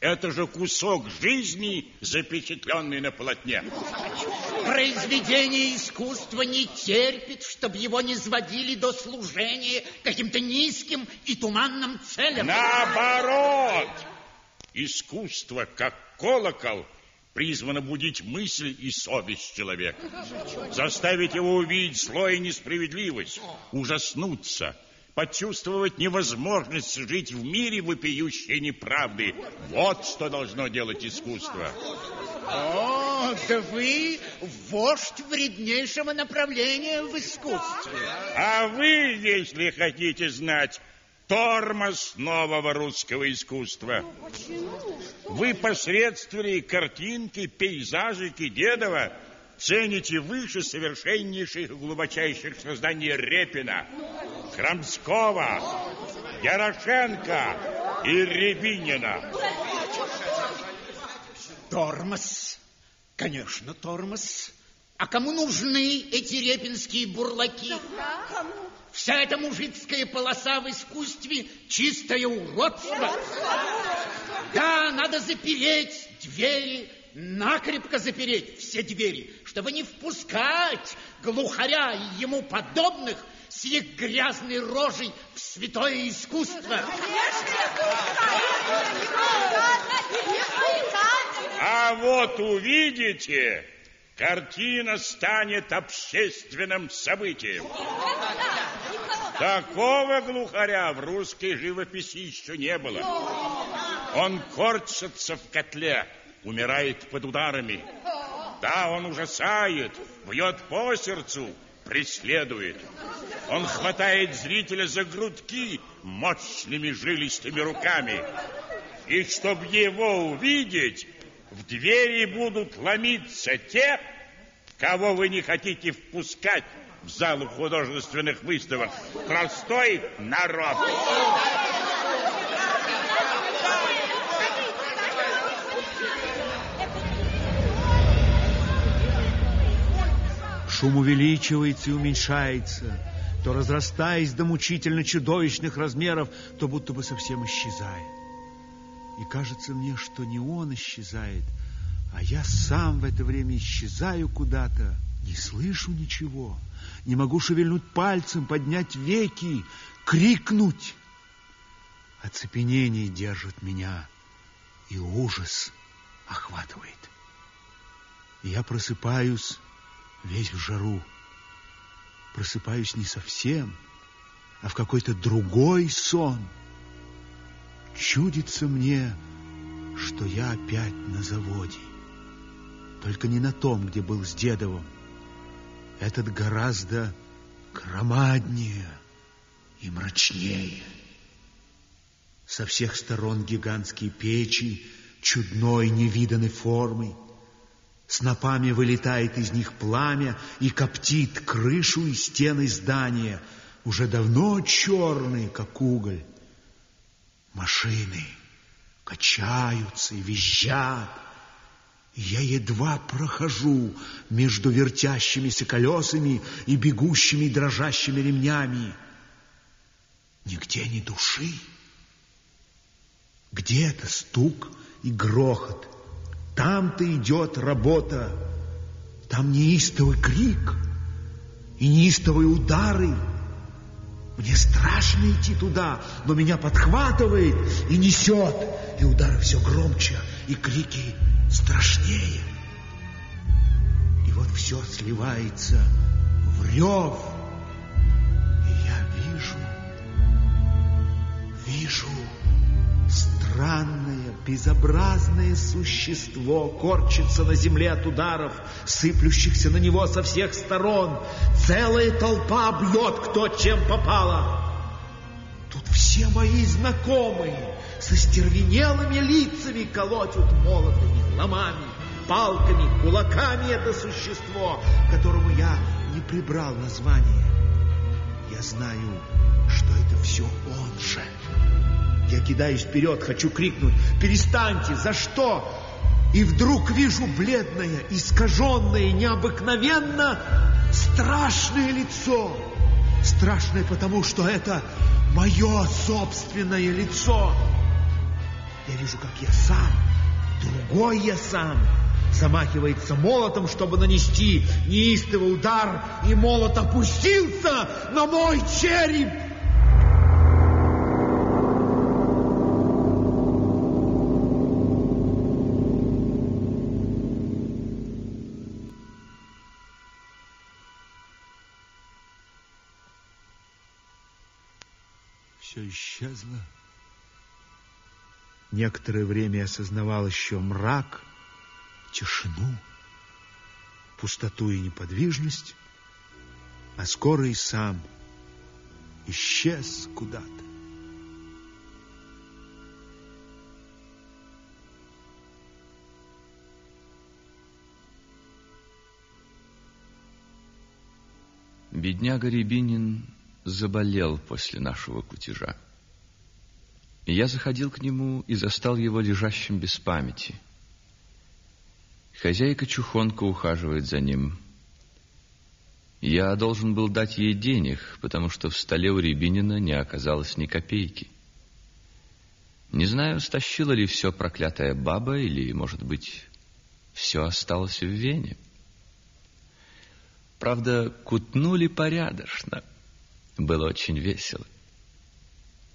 Это же кусок жизни, запечатленный на полотне. Произведение искусства не терпит, чтобы его не сводили до служения каким-то низким и туманным целям. Наоборот! Искусство, как колокол, призвано будить мысль и совесть человека. Заставить его увидеть зло и несправедливость, ужаснуться – почувствовать невозможность жить в мире вопиющей неправды. Вот что должно делать искусство. О, да вы вождь вреднейшего направления в искусстве. А вы, если хотите знать, тормоз нового русского искусства. Вы посредством картинки, пейзажики Дедова цените выше совершеннейших и глубочайших созданий Репина, Крамского, Ярошенко и Рябинина. Тормоз. Конечно, тормоз. А кому нужны эти репинские бурлаки? Вся эта мужицкая полоса в искусстве чистое уродство. Да, надо запереть двери, накрепко запереть все двери, чтобы не впускать глухаря и ему подобных с их грязной рожей в святое искусство. А вот увидите, картина станет общественным событием. Такого глухаря в русской живописи еще не было. Он корчится в котле, умирает под ударами. Да, он ужасает, бьет по сердцу, преследует. Он хватает зрителя за грудки мощными жилистыми руками. И чтобы его увидеть, в двери будут ломиться те, кого вы не хотите впускать в залу художественных выставок. Простой народ. Шум увеличивается и уменьшается, то разрастаясь до мучительно чудовищных размеров, то будто бы совсем исчезает. И кажется мне, что не он исчезает, а я сам в это время исчезаю куда-то, не слышу ничего, не могу шевельнуть пальцем, поднять веки, крикнуть. Оцепенение держит меня, и ужас охватывает. И я просыпаюсь весь в жару. Просыпаюсь не совсем, а в какой-то другой сон. Чудится мне, что я опять на заводе. Только не на том, где был с Дедовым. Этот гораздо громаднее и мрачнее. Со всех сторон гигантские печи чудной невиданной формы. Снопами вылетает из них пламя и коптит крышу и стены здания, уже давно черные, как уголь. Машины качаются и визжат. Я едва прохожу между вертящимися колесами и бегущими дрожащими ремнями. Нигде ни души. Где-то стук и грохот — там-то идет работа. Там неистовый крик и неистовые удары. Мне страшно идти туда, но меня подхватывает и несет. И удары все громче, и крики страшнее. И вот все сливается в рев. И я вижу, вижу Странное, безобразное существо корчится на земле от ударов, сыплющихся на него со всех сторон. Целая толпа бьет кто чем попало. Тут все мои знакомые со стервенелыми лицами колотят молотами, ломами, палками, кулаками это существо, которому я не прибрал название. Я знаю, что это все он же. Я кидаюсь вперед, хочу крикнуть «Перестаньте! За что?» И вдруг вижу бледное, искаженное, необыкновенно страшное лицо. Страшное потому, что это мое собственное лицо. Я вижу, как я сам, другой я сам, замахивается молотом, чтобы нанести неистовый удар, и молот опустился на мой череп. Все исчезло. Некоторое время я осознавал еще мрак, тишину, пустоту и неподвижность, а скоро и сам исчез куда-то. Бедняга Рябинин заболел после нашего кутежа. Я заходил к нему и застал его лежащим без памяти. Хозяйка Чухонка ухаживает за ним. Я должен был дать ей денег, потому что в столе у Рябинина не оказалось ни копейки. Не знаю, стащила ли все проклятая баба, или, может быть, все осталось в Вене. Правда, кутнули порядочно — было очень весело.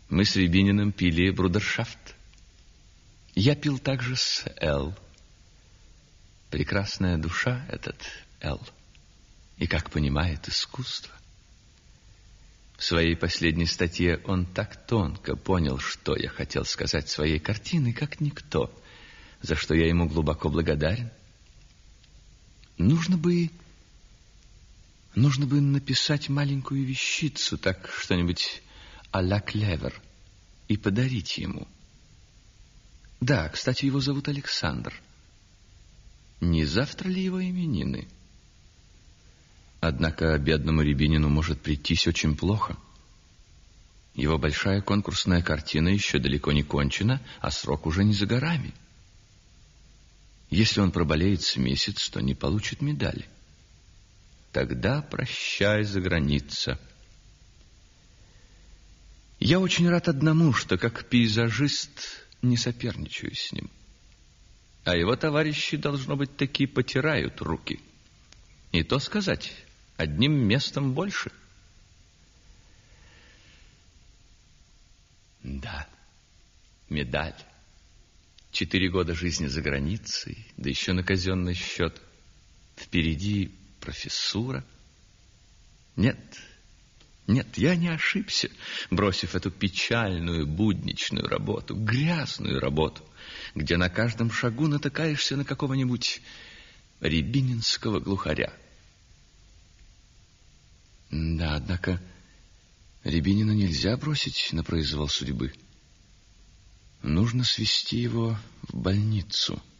Мы с Рябининым пили брудершафт. Я пил также с Эл. Прекрасная душа этот Эл. И как понимает искусство. В своей последней статье он так тонко понял, что я хотел сказать своей картиной, как никто, за что я ему глубоко благодарен. Нужно бы Нужно бы написать маленькую вещицу, так что-нибудь а-ля Клевер, и подарить ему. Да, кстати, его зовут Александр. Не завтра ли его именины? Однако бедному Рябинину может прийтись очень плохо. Его большая конкурсная картина еще далеко не кончена, а срок уже не за горами. Если он проболеет с месяц, то не получит медали. Тогда прощай за граница. Я очень рад одному, что как пейзажист не соперничаю с ним. А его товарищи, должно быть, такие потирают руки. И то сказать, одним местом больше. Да, медаль. Четыре года жизни за границей, да еще на казенный счет. Впереди профессура. Нет, нет, я не ошибся, бросив эту печальную, будничную работу, грязную работу, где на каждом шагу натыкаешься на какого-нибудь рябининского глухаря. Да, однако Рябинина нельзя бросить на произвол судьбы. Нужно свести его в больницу —